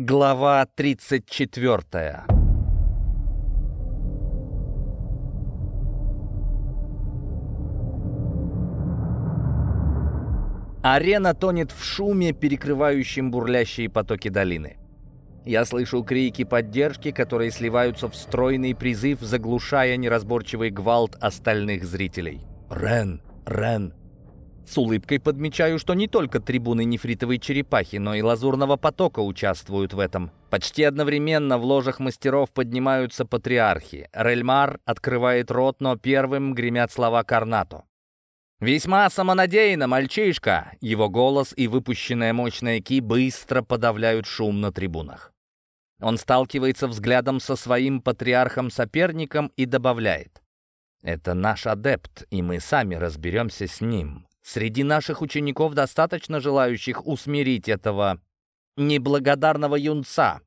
Глава 34 Арена тонет в шуме, перекрывающем бурлящие потоки долины. Я слышу крики поддержки, которые сливаются в стройный призыв, заглушая неразборчивый гвалт остальных зрителей. «Рен! Рен!» С улыбкой подмечаю, что не только трибуны нефритовой черепахи, но и лазурного потока участвуют в этом. Почти одновременно в ложах мастеров поднимаются патриархи. Рельмар открывает рот, но первым гремят слова Карнато. «Весьма самонадеянно, мальчишка!» Его голос и выпущенная мощная ки быстро подавляют шум на трибунах. Он сталкивается взглядом со своим патриархом-соперником и добавляет. «Это наш адепт, и мы сами разберемся с ним. Среди наших учеников достаточно желающих усмирить этого неблагодарного юнца,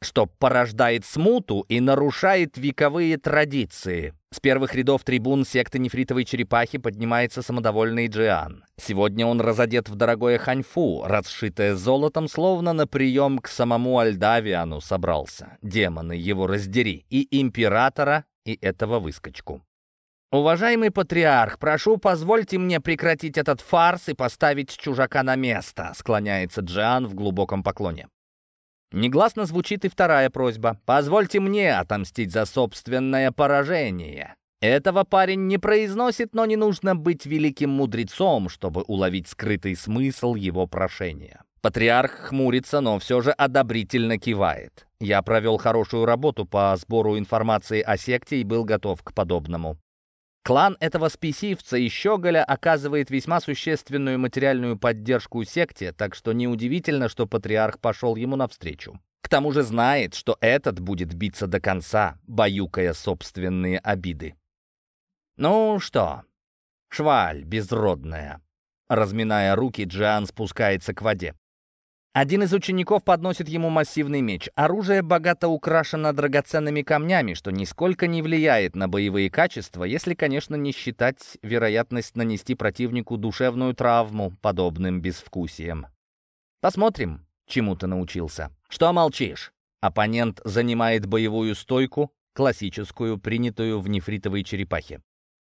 что порождает смуту и нарушает вековые традиции. С первых рядов трибун секты нефритовой черепахи поднимается самодовольный Джиан. Сегодня он разодет в дорогое ханьфу, расшитое золотом, словно на прием к самому Альдавиану собрался. Демоны его раздери, и императора, и этого выскочку. «Уважаемый патриарх, прошу, позвольте мне прекратить этот фарс и поставить чужака на место», склоняется Джиан в глубоком поклоне. Негласно звучит и вторая просьба. «Позвольте мне отомстить за собственное поражение». Этого парень не произносит, но не нужно быть великим мудрецом, чтобы уловить скрытый смысл его прошения. Патриарх хмурится, но все же одобрительно кивает. Я провел хорошую работу по сбору информации о секте и был готов к подобному. Клан этого спесивца и щеголя оказывает весьма существенную материальную поддержку секте, так что неудивительно, что патриарх пошел ему навстречу. К тому же знает, что этот будет биться до конца, баюкая собственные обиды. «Ну что, шваль безродная?» Разминая руки, Джиан спускается к воде. Один из учеников подносит ему массивный меч. Оружие богато украшено драгоценными камнями, что нисколько не влияет на боевые качества, если, конечно, не считать вероятность нанести противнику душевную травму подобным безвкусием. Посмотрим, чему ты научился. Что молчишь? Оппонент занимает боевую стойку, классическую, принятую в нефритовой черепахе.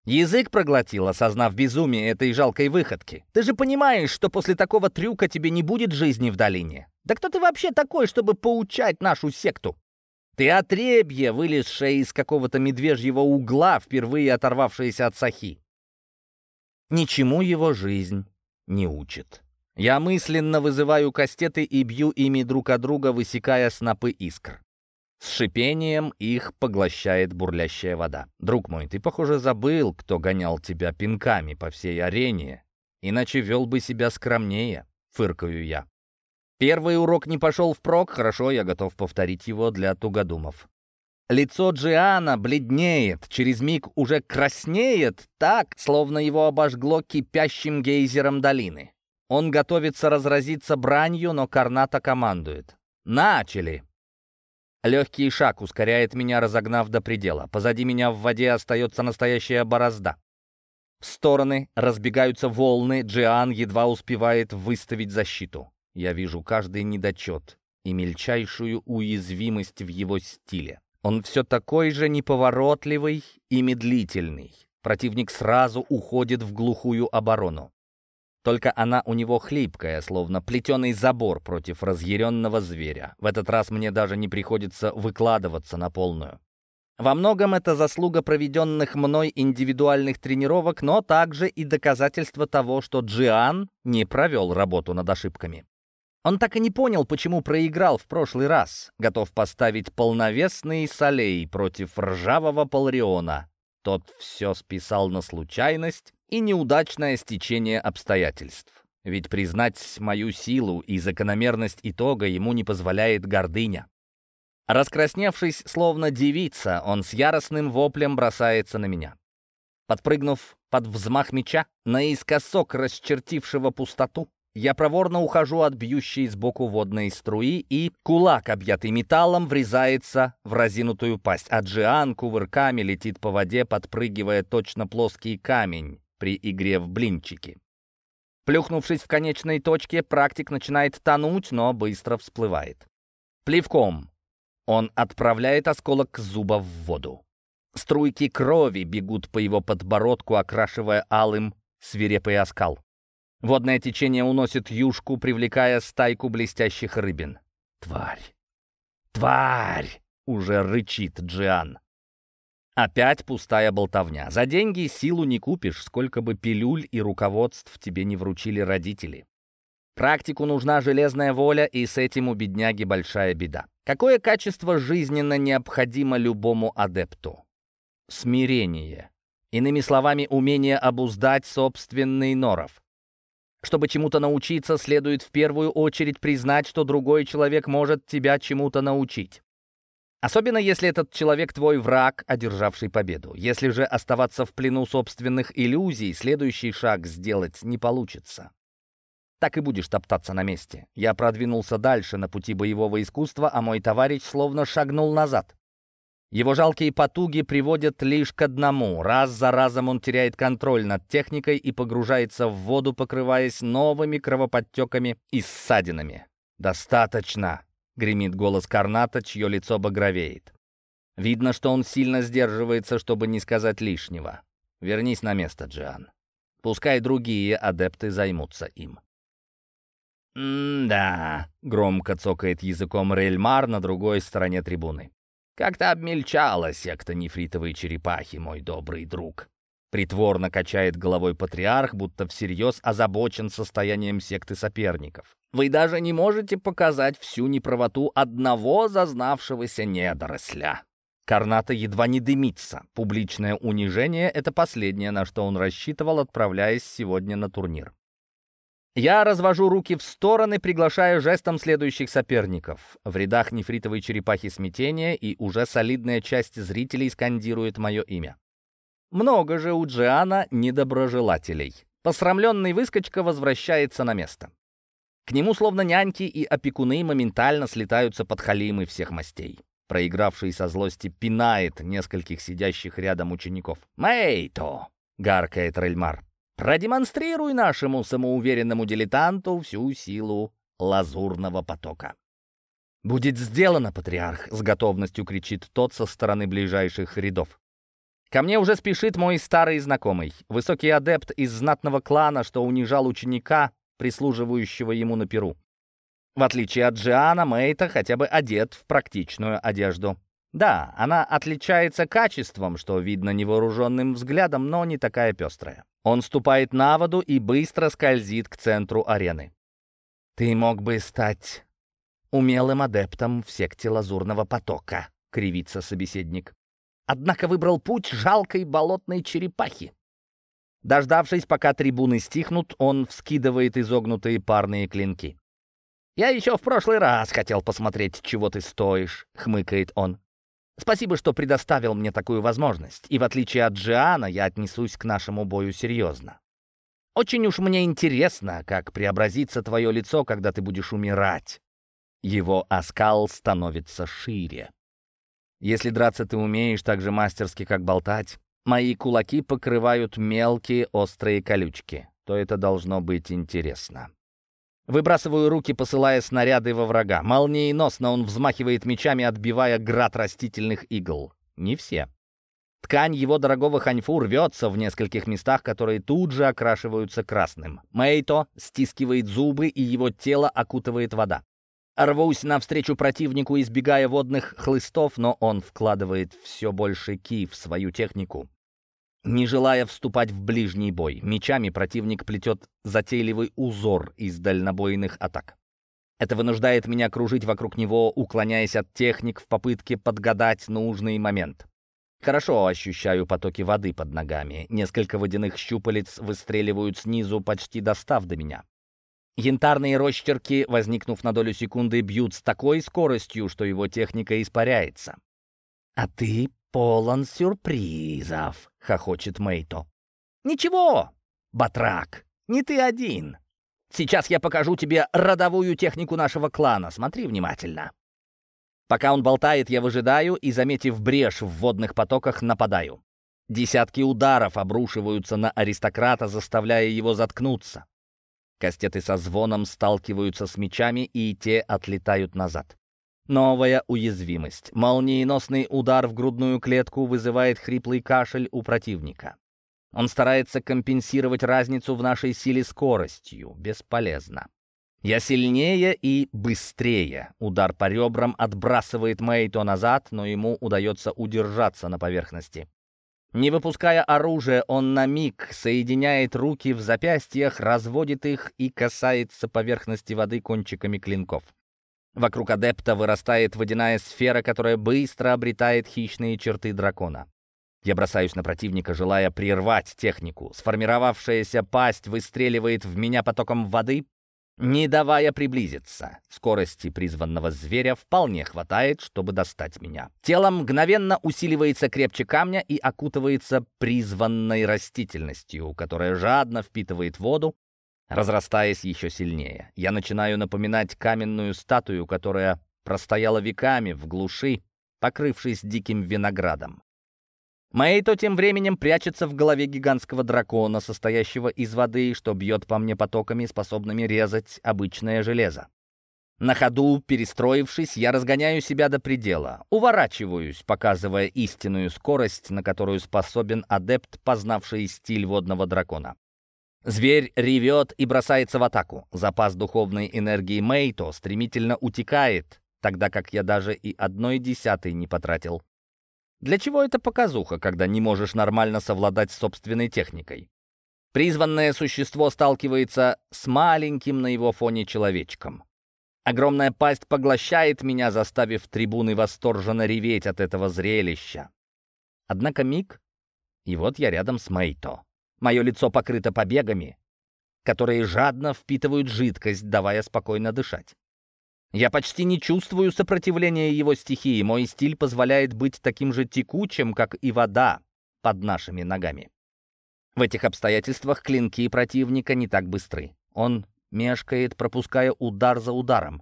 Язык проглотил, осознав безумие этой жалкой выходки. Ты же понимаешь, что после такого трюка тебе не будет жизни в долине. Да кто ты вообще такой, чтобы поучать нашу секту? Ты отребье, вылезшее из какого-то медвежьего угла, впервые оторвавшееся от сахи. Ничему его жизнь не учит. Я мысленно вызываю кастеты и бью ими друг от друга, высекая снопы искр. С шипением их поглощает бурлящая вода. «Друг мой, ты, похоже, забыл, кто гонял тебя пинками по всей арене, иначе вел бы себя скромнее», — фыркаю я. Первый урок не пошел впрок, хорошо, я готов повторить его для тугодумов. Лицо Джиана бледнеет, через миг уже краснеет, так, словно его обожгло кипящим гейзером долины. Он готовится разразиться бранью, но Карната командует. «Начали!» Легкий шаг ускоряет меня, разогнав до предела. Позади меня в воде остается настоящая борозда. В стороны разбегаются волны, Джиан едва успевает выставить защиту. Я вижу каждый недочет и мельчайшую уязвимость в его стиле. Он все такой же неповоротливый и медлительный. Противник сразу уходит в глухую оборону. Только она у него хлипкая, словно плетеный забор против разъяренного зверя. В этот раз мне даже не приходится выкладываться на полную. Во многом это заслуга проведенных мной индивидуальных тренировок, но также и доказательство того, что Джиан не провел работу над ошибками. Он так и не понял, почему проиграл в прошлый раз, готов поставить полновесный солей против ржавого Палриона. Тот все списал на случайность и неудачное стечение обстоятельств. Ведь признать мою силу и закономерность итога ему не позволяет гордыня. Раскрасневшись, словно девица, он с яростным воплем бросается на меня. Подпрыгнув под взмах меча, наискосок расчертившего пустоту, я проворно ухожу от бьющей сбоку водной струи, и кулак, объятый металлом, врезается в разинутую пасть, а Джиан кувырками летит по воде, подпрыгивая точно плоский камень, при игре в блинчики. Плюхнувшись в конечной точке, практик начинает тонуть, но быстро всплывает. Плевком. Он отправляет осколок зуба в воду. Струйки крови бегут по его подбородку, окрашивая алым свирепый оскал. Водное течение уносит юшку, привлекая стайку блестящих рыбин. «Тварь! Тварь!» — уже рычит Джиан. Опять пустая болтовня. За деньги силу не купишь, сколько бы пилюль и руководств тебе не вручили родители. Практику нужна железная воля, и с этим у бедняги большая беда. Какое качество жизненно необходимо любому адепту? Смирение. Иными словами, умение обуздать собственный норов. Чтобы чему-то научиться, следует в первую очередь признать, что другой человек может тебя чему-то научить. Особенно если этот человек твой враг, одержавший победу. Если же оставаться в плену собственных иллюзий, следующий шаг сделать не получится. Так и будешь топтаться на месте. Я продвинулся дальше на пути боевого искусства, а мой товарищ словно шагнул назад. Его жалкие потуги приводят лишь к одному. Раз за разом он теряет контроль над техникой и погружается в воду, покрываясь новыми кровоподтеками и ссадинами. «Достаточно!» — гремит голос Карната, чье лицо багровеет. Видно, что он сильно сдерживается, чтобы не сказать лишнего. «Вернись на место, Джиан. Пускай другие адепты займутся им». «М-да», — громко цокает языком Рельмар на другой стороне трибуны. Как-то обмельчала секта нефритовой черепахи, мой добрый друг. Притворно качает головой патриарх, будто всерьез озабочен состоянием секты соперников. Вы даже не можете показать всю неправоту одного зазнавшегося недоросля. Карната едва не дымится. Публичное унижение — это последнее, на что он рассчитывал, отправляясь сегодня на турнир. Я развожу руки в стороны, приглашая жестом следующих соперников. В рядах нефритовой черепахи смятения, и уже солидная часть зрителей скандирует мое имя. Много же у Джиана недоброжелателей. Посрамленный выскочка возвращается на место. К нему словно няньки и опекуны моментально слетаются подхалимы всех мастей. Проигравший со злости пинает нескольких сидящих рядом учеников. «Мэйто!» — гаркает Рельмар. Продемонстрируй нашему самоуверенному дилетанту всю силу лазурного потока. «Будет сделано, патриарх!» — с готовностью кричит тот со стороны ближайших рядов. Ко мне уже спешит мой старый знакомый, высокий адепт из знатного клана, что унижал ученика, прислуживающего ему на перу. В отличие от Джиана, Мейта хотя бы одет в практичную одежду. Да, она отличается качеством, что видно невооруженным взглядом, но не такая пестрая. Он ступает на воду и быстро скользит к центру арены. «Ты мог бы стать умелым адептом в секте Лазурного потока», — кривится собеседник. «Однако выбрал путь жалкой болотной черепахи». Дождавшись, пока трибуны стихнут, он вскидывает изогнутые парные клинки. «Я еще в прошлый раз хотел посмотреть, чего ты стоишь», — хмыкает он. Спасибо, что предоставил мне такую возможность, и в отличие от Джиана я отнесусь к нашему бою серьезно. Очень уж мне интересно, как преобразится твое лицо, когда ты будешь умирать. Его оскал становится шире. Если драться ты умеешь так же мастерски, как болтать, мои кулаки покрывают мелкие острые колючки, то это должно быть интересно. Выбрасываю руки, посылая снаряды во врага. Молниеносно он взмахивает мечами, отбивая град растительных игл. Не все. Ткань его дорогого ханьфу рвется в нескольких местах, которые тут же окрашиваются красным. Мейто стискивает зубы, и его тело окутывает вода. Рвусь навстречу противнику, избегая водных хлыстов, но он вкладывает все больше ки в свою технику. Не желая вступать в ближний бой, мечами противник плетет затейливый узор из дальнобойных атак. Это вынуждает меня кружить вокруг него, уклоняясь от техник в попытке подгадать нужный момент. Хорошо ощущаю потоки воды под ногами. Несколько водяных щупалец выстреливают снизу, почти достав до меня. Янтарные росчерки, возникнув на долю секунды, бьют с такой скоростью, что его техника испаряется. «А ты полон сюрпризов», — хохочет Мейто. «Ничего, батрак, не ты один. Сейчас я покажу тебе родовую технику нашего клана. Смотри внимательно». Пока он болтает, я выжидаю и, заметив брешь в водных потоках, нападаю. Десятки ударов обрушиваются на аристократа, заставляя его заткнуться. Кастеты со звоном сталкиваются с мечами, и те отлетают назад. Новая уязвимость. Молниеносный удар в грудную клетку вызывает хриплый кашель у противника. Он старается компенсировать разницу в нашей силе скоростью. Бесполезно. Я сильнее и быстрее. Удар по ребрам отбрасывает Мэйто назад, но ему удается удержаться на поверхности. Не выпуская оружия, он на миг соединяет руки в запястьях, разводит их и касается поверхности воды кончиками клинков. Вокруг адепта вырастает водяная сфера, которая быстро обретает хищные черты дракона. Я бросаюсь на противника, желая прервать технику. Сформировавшаяся пасть выстреливает в меня потоком воды, не давая приблизиться. Скорости призванного зверя вполне хватает, чтобы достать меня. Тело мгновенно усиливается крепче камня и окутывается призванной растительностью, которая жадно впитывает воду, разрастаясь еще сильнее. Я начинаю напоминать каменную статую, которая простояла веками в глуши, покрывшись диким виноградом. Мэйто тем временем прячется в голове гигантского дракона, состоящего из воды, что бьет по мне потоками, способными резать обычное железо. На ходу, перестроившись, я разгоняю себя до предела, уворачиваюсь, показывая истинную скорость, на которую способен адепт, познавший стиль водного дракона. Зверь ревет и бросается в атаку. Запас духовной энергии Мэйто стремительно утекает, тогда как я даже и одной десятой не потратил. Для чего это показуха, когда не можешь нормально совладать с собственной техникой? Призванное существо сталкивается с маленьким на его фоне человечком. Огромная пасть поглощает меня, заставив трибуны восторженно реветь от этого зрелища. Однако миг, и вот я рядом с Мэйто. Мое лицо покрыто побегами, которые жадно впитывают жидкость, давая спокойно дышать. Я почти не чувствую сопротивления его стихии. Мой стиль позволяет быть таким же текучим, как и вода под нашими ногами. В этих обстоятельствах клинки противника не так быстры. Он мешкает, пропуская удар за ударом.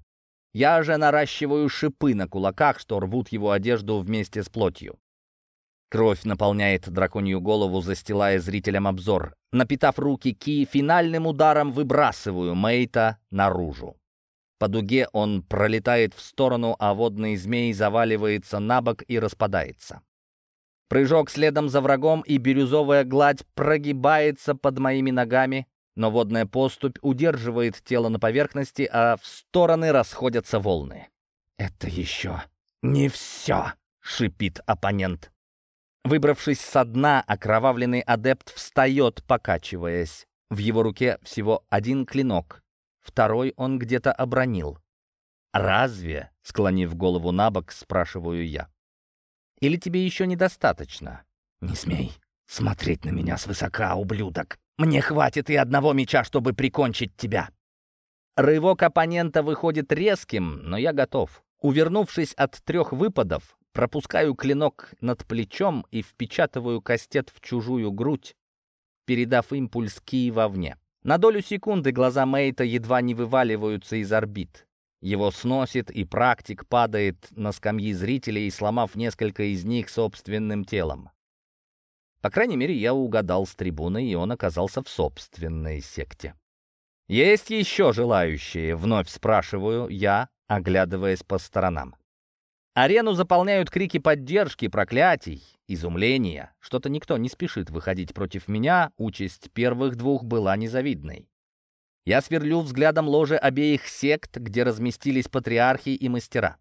Я же наращиваю шипы на кулаках, что рвут его одежду вместе с плотью. Кровь наполняет драконью голову, застилая зрителям обзор. Напитав руки ки, финальным ударом выбрасываю Мейта наружу. По дуге он пролетает в сторону, а водный змей заваливается на бок и распадается. Прыжок следом за врагом, и бирюзовая гладь прогибается под моими ногами, но водная поступь удерживает тело на поверхности, а в стороны расходятся волны. «Это еще не все!» — шипит оппонент. Выбравшись со дна, окровавленный адепт встает, покачиваясь. В его руке всего один клинок, Второй он где-то обронил. «Разве?» — склонив голову на бок, спрашиваю я. «Или тебе еще недостаточно?» «Не смей смотреть на меня свысока, ублюдок! Мне хватит и одного меча, чтобы прикончить тебя!» Рывок оппонента выходит резким, но я готов. Увернувшись от трех выпадов, пропускаю клинок над плечом и впечатываю кастет в чужую грудь, передав импульс ки вовне. На долю секунды глаза Мейта едва не вываливаются из орбит. Его сносит, и практик падает на скамьи зрителей, сломав несколько из них собственным телом. По крайней мере, я угадал с трибуны, и он оказался в собственной секте. «Есть еще желающие?» — вновь спрашиваю я, оглядываясь по сторонам. Арену заполняют крики поддержки, проклятий, изумления. Что-то никто не спешит выходить против меня, участь первых двух была незавидной. Я сверлю взглядом ложе обеих сект, где разместились патриархи и мастера.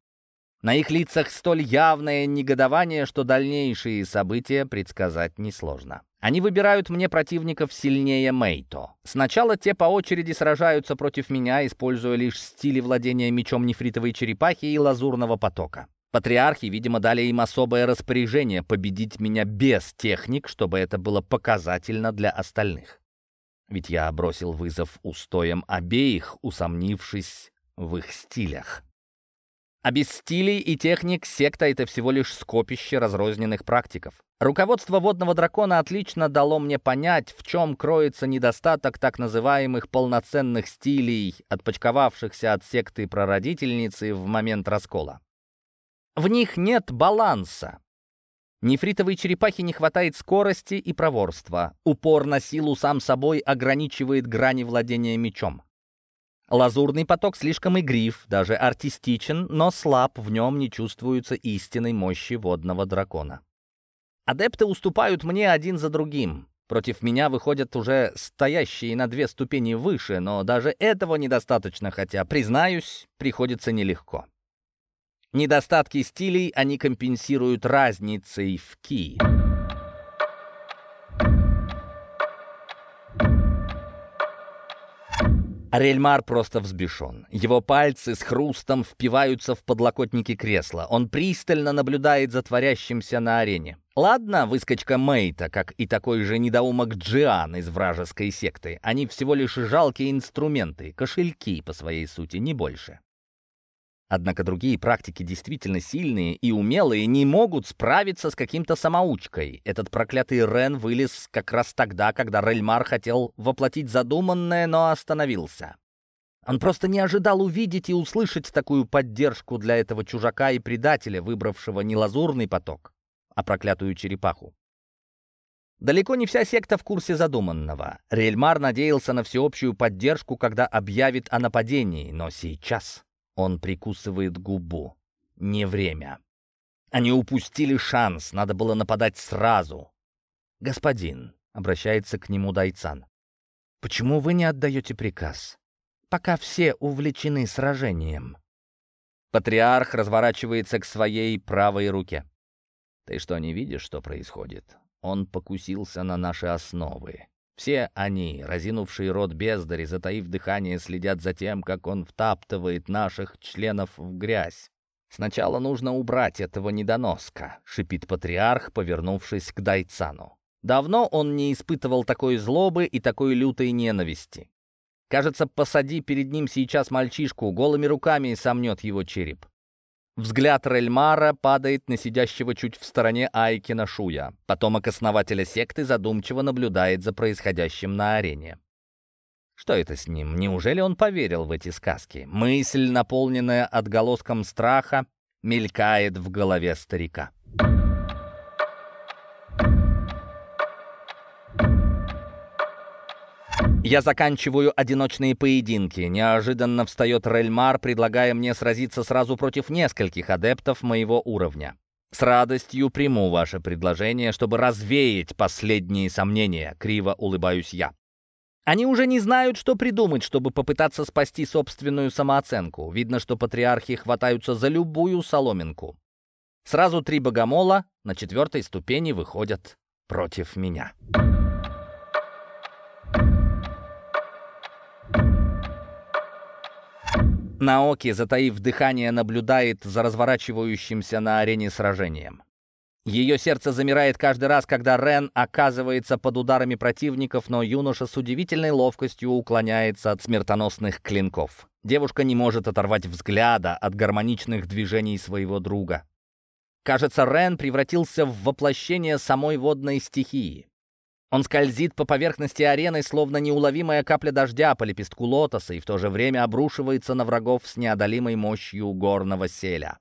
На их лицах столь явное негодование, что дальнейшие события предсказать несложно. Они выбирают мне противников сильнее Мейто. Сначала те по очереди сражаются против меня, используя лишь стили владения мечом нефритовой черепахи и лазурного потока. Патриархи, видимо, дали им особое распоряжение победить меня без техник, чтобы это было показательно для остальных. Ведь я бросил вызов устоям обеих, усомнившись в их стилях. А без стилей и техник секта — это всего лишь скопище разрозненных практиков. Руководство водного дракона отлично дало мне понять, в чем кроется недостаток так называемых полноценных стилей, отпочковавшихся от секты прародительницы в момент раскола. В них нет баланса. Нефритовой черепахе не хватает скорости и проворства. Упор на силу сам собой ограничивает грани владения мечом. Лазурный поток слишком игрив, даже артистичен, но слаб, в нем не чувствуется истинной мощи водного дракона. Адепты уступают мне один за другим. Против меня выходят уже стоящие на две ступени выше, но даже этого недостаточно, хотя, признаюсь, приходится нелегко. Недостатки стилей они компенсируют разницей в ки. Рельмар просто взбешен. Его пальцы с хрустом впиваются в подлокотники кресла. Он пристально наблюдает за творящимся на арене. Ладно, выскочка Мейта, как и такой же недоумок Джиан из вражеской секты. Они всего лишь жалкие инструменты, кошельки по своей сути, не больше. Однако другие практики действительно сильные и умелые не могут справиться с каким-то самоучкой. Этот проклятый Рен вылез как раз тогда, когда Рельмар хотел воплотить задуманное, но остановился. Он просто не ожидал увидеть и услышать такую поддержку для этого чужака и предателя, выбравшего не лазурный поток, а проклятую черепаху. Далеко не вся секта в курсе задуманного. Рельмар надеялся на всеобщую поддержку, когда объявит о нападении, но сейчас... Он прикусывает губу. Не время. Они упустили шанс, надо было нападать сразу. «Господин», — обращается к нему Дайцан, — «почему вы не отдаете приказ? Пока все увлечены сражением». Патриарх разворачивается к своей правой руке. «Ты что, не видишь, что происходит? Он покусился на наши основы. Все они, разинувшие рот бездари, затаив дыхание, следят за тем, как он втаптывает наших членов в грязь. «Сначала нужно убрать этого недоноска», — шипит патриарх, повернувшись к Дайцану. Давно он не испытывал такой злобы и такой лютой ненависти. Кажется, посади перед ним сейчас мальчишку, голыми руками и сомнет его череп. Взгляд Рельмара падает на сидящего чуть в стороне Айкина Шуя. Потомок основателя секты задумчиво наблюдает за происходящим на арене. Что это с ним? Неужели он поверил в эти сказки? Мысль, наполненная отголоском страха, мелькает в голове старика. Я заканчиваю одиночные поединки. Неожиданно встает Рельмар, предлагая мне сразиться сразу против нескольких адептов моего уровня. С радостью приму ваше предложение, чтобы развеять последние сомнения, криво улыбаюсь я. Они уже не знают, что придумать, чтобы попытаться спасти собственную самооценку. Видно, что патриархи хватаются за любую соломинку. Сразу три богомола на четвертой ступени выходят против меня. Наоки, затаив дыхание, наблюдает за разворачивающимся на арене сражением. Ее сердце замирает каждый раз, когда Рен оказывается под ударами противников, но юноша с удивительной ловкостью уклоняется от смертоносных клинков. Девушка не может оторвать взгляда от гармоничных движений своего друга. Кажется, Рен превратился в воплощение самой водной стихии. Он скользит по поверхности арены, словно неуловимая капля дождя по лепестку лотоса, и в то же время обрушивается на врагов с неодолимой мощью горного селя.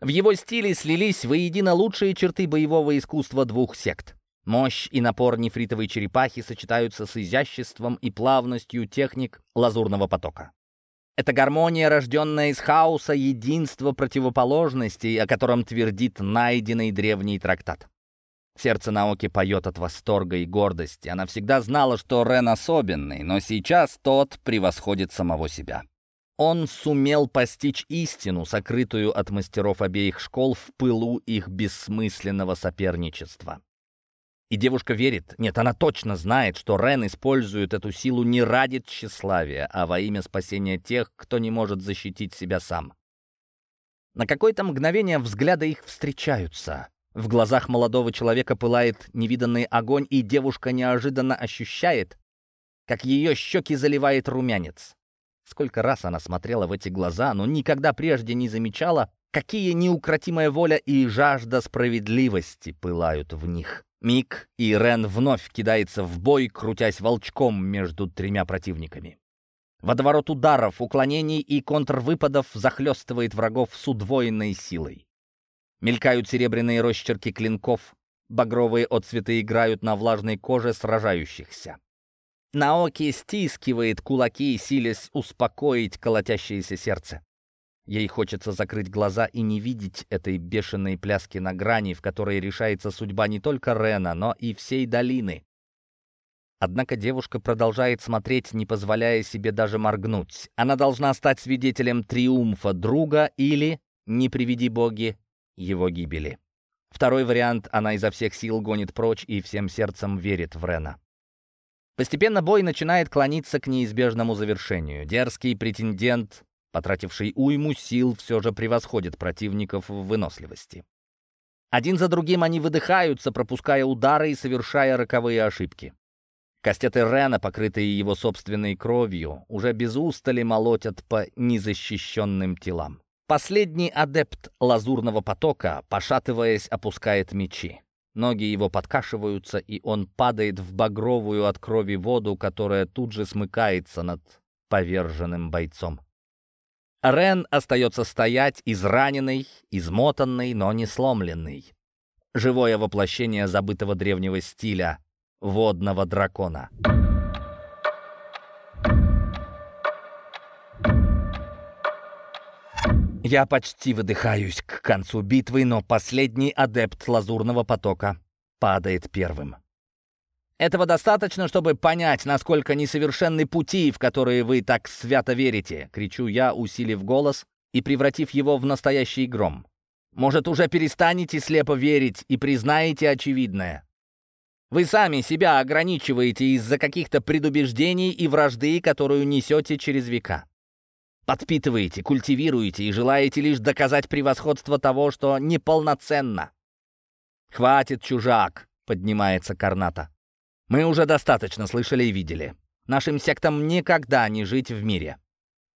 В его стиле слились воедино лучшие черты боевого искусства двух сект. Мощь и напор нефритовой черепахи сочетаются с изяществом и плавностью техник лазурного потока. Это гармония, рожденная из хаоса, единство противоположностей, о котором твердит найденный древний трактат. Сердце Наоки поет от восторга и гордости. Она всегда знала, что Рен особенный, но сейчас тот превосходит самого себя. Он сумел постичь истину, сокрытую от мастеров обеих школ в пылу их бессмысленного соперничества. И девушка верит, нет, она точно знает, что Рен использует эту силу не ради тщеславия, а во имя спасения тех, кто не может защитить себя сам. На какое-то мгновение взгляды их встречаются. В глазах молодого человека пылает невиданный огонь, и девушка неожиданно ощущает, как ее щеки заливает румянец. Сколько раз она смотрела в эти глаза, но никогда прежде не замечала, какие неукротимая воля и жажда справедливости пылают в них. Миг, и Рен вновь кидается в бой, крутясь волчком между тремя противниками. Водоворот ударов, уклонений и контрвыпадов захлестывает врагов с удвоенной силой. Мелькают серебряные росчерки клинков, багровые отцветы играют на влажной коже сражающихся. Наоки стискивает кулаки, силясь успокоить колотящееся сердце. Ей хочется закрыть глаза и не видеть этой бешеной пляски на грани, в которой решается судьба не только Рена, но и всей долины. Однако девушка продолжает смотреть, не позволяя себе даже моргнуть. Она должна стать свидетелем триумфа друга или, не приведи боги, его гибели. Второй вариант — она изо всех сил гонит прочь и всем сердцем верит в Рена. Постепенно бой начинает клониться к неизбежному завершению. Дерзкий претендент, потративший уйму сил, все же превосходит противников в выносливости. Один за другим они выдыхаются, пропуская удары и совершая роковые ошибки. Кастеты Рена, покрытые его собственной кровью, уже без устали молотят по незащищенным телам. Последний адепт лазурного потока, пошатываясь, опускает мечи. Ноги его подкашиваются, и он падает в багровую от крови воду, которая тут же смыкается над поверженным бойцом. Рен остается стоять, израненный, измотанный, но не сломленный. Живое воплощение забытого древнего стиля — водного дракона. Я почти выдыхаюсь к концу битвы, но последний адепт лазурного потока падает первым. Этого достаточно, чтобы понять, насколько несовершенны пути, в которые вы так свято верите, кричу я, усилив голос и превратив его в настоящий гром. Может, уже перестанете слепо верить и признаете очевидное? Вы сами себя ограничиваете из-за каких-то предубеждений и вражды, которую несете через века. Подпитываете, культивируете и желаете лишь доказать превосходство того, что неполноценно. «Хватит, чужак!» — поднимается Карната. «Мы уже достаточно слышали и видели. Нашим сектам никогда не жить в мире.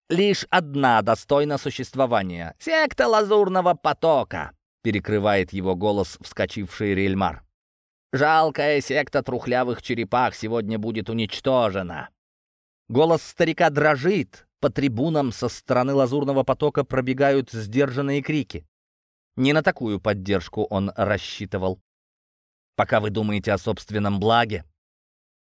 Лишь одна достойна существования — секта Лазурного потока!» — перекрывает его голос вскочивший Рельмар. Жалкая секта трухлявых черепах сегодня будет уничтожена. Голос старика дрожит. По трибунам со стороны лазурного потока пробегают сдержанные крики. Не на такую поддержку он рассчитывал. Пока вы думаете о собственном благе,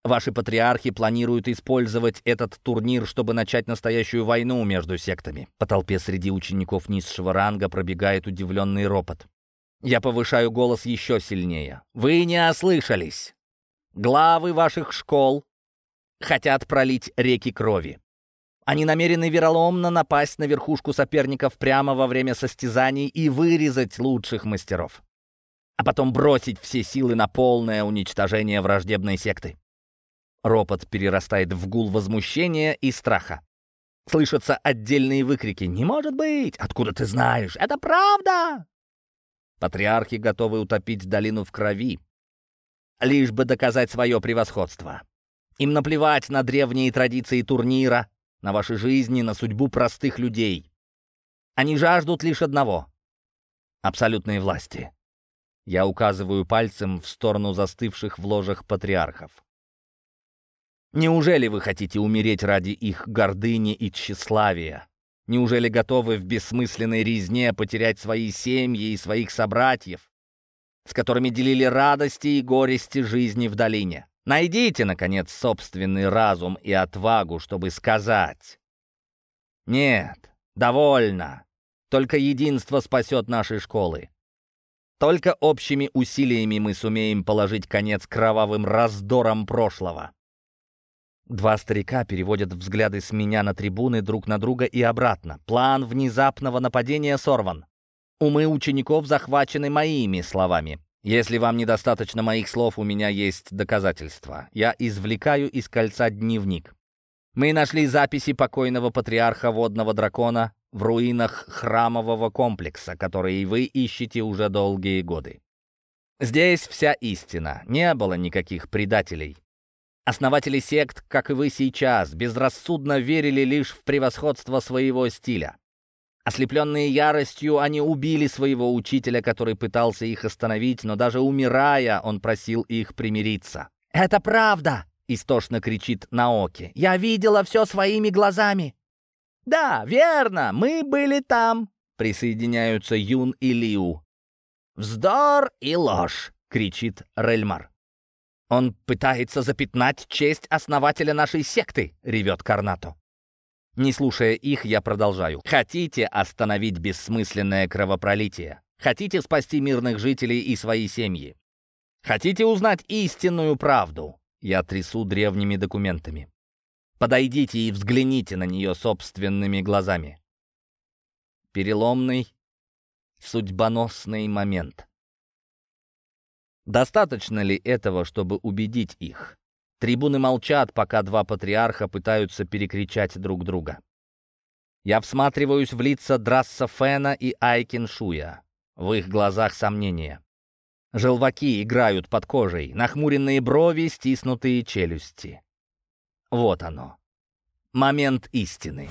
ваши патриархи планируют использовать этот турнир, чтобы начать настоящую войну между сектами. По толпе среди учеников низшего ранга пробегает удивленный ропот. Я повышаю голос еще сильнее. Вы не ослышались. Главы ваших школ хотят пролить реки крови. Они намерены вероломно напасть на верхушку соперников прямо во время состязаний и вырезать лучших мастеров. А потом бросить все силы на полное уничтожение враждебной секты. Ропот перерастает в гул возмущения и страха. Слышатся отдельные выкрики «Не может быть! Откуда ты знаешь? Это правда!» Патриархи готовы утопить долину в крови, лишь бы доказать свое превосходство. Им наплевать на древние традиции турнира, на ваши жизни, на судьбу простых людей. Они жаждут лишь одного — абсолютной власти. Я указываю пальцем в сторону застывших в ложах патриархов. Неужели вы хотите умереть ради их гордыни и тщеславия? Неужели готовы в бессмысленной резне потерять свои семьи и своих собратьев, с которыми делили радости и горести жизни в долине? Найдите, наконец, собственный разум и отвагу, чтобы сказать «Нет, довольно. Только единство спасет наши школы. Только общими усилиями мы сумеем положить конец кровавым раздорам прошлого». Два старика переводят взгляды с меня на трибуны друг на друга и обратно. План внезапного нападения сорван. Умы учеников захвачены моими словами. Если вам недостаточно моих слов, у меня есть доказательства. Я извлекаю из кольца дневник. Мы нашли записи покойного патриарха водного дракона в руинах храмового комплекса, который вы ищете уже долгие годы. Здесь вся истина. Не было никаких предателей. Основатели сект, как и вы сейчас, безрассудно верили лишь в превосходство своего стиля. Ослепленные яростью, они убили своего учителя, который пытался их остановить, но даже умирая, он просил их примириться. «Это правда!» — истошно кричит Наоки. «Я видела все своими глазами!» «Да, верно, мы были там!» — присоединяются Юн и Лиу. «Вздор и ложь!» — кричит Рельмар. «Он пытается запятнать честь основателя нашей секты!» — ревет Карнато. Не слушая их, я продолжаю. «Хотите остановить бессмысленное кровопролитие? Хотите спасти мирных жителей и свои семьи? Хотите узнать истинную правду?» Я трясу древними документами. Подойдите и взгляните на нее собственными глазами. Переломный, судьбоносный момент. Достаточно ли этого, чтобы убедить их? Трибуны молчат, пока два патриарха пытаются перекричать друг друга. Я всматриваюсь в лица Драсса Фена и Айкин Шуя. В их глазах сомнения. Желваки играют под кожей, нахмуренные брови, стиснутые челюсти. Вот оно. Момент истины.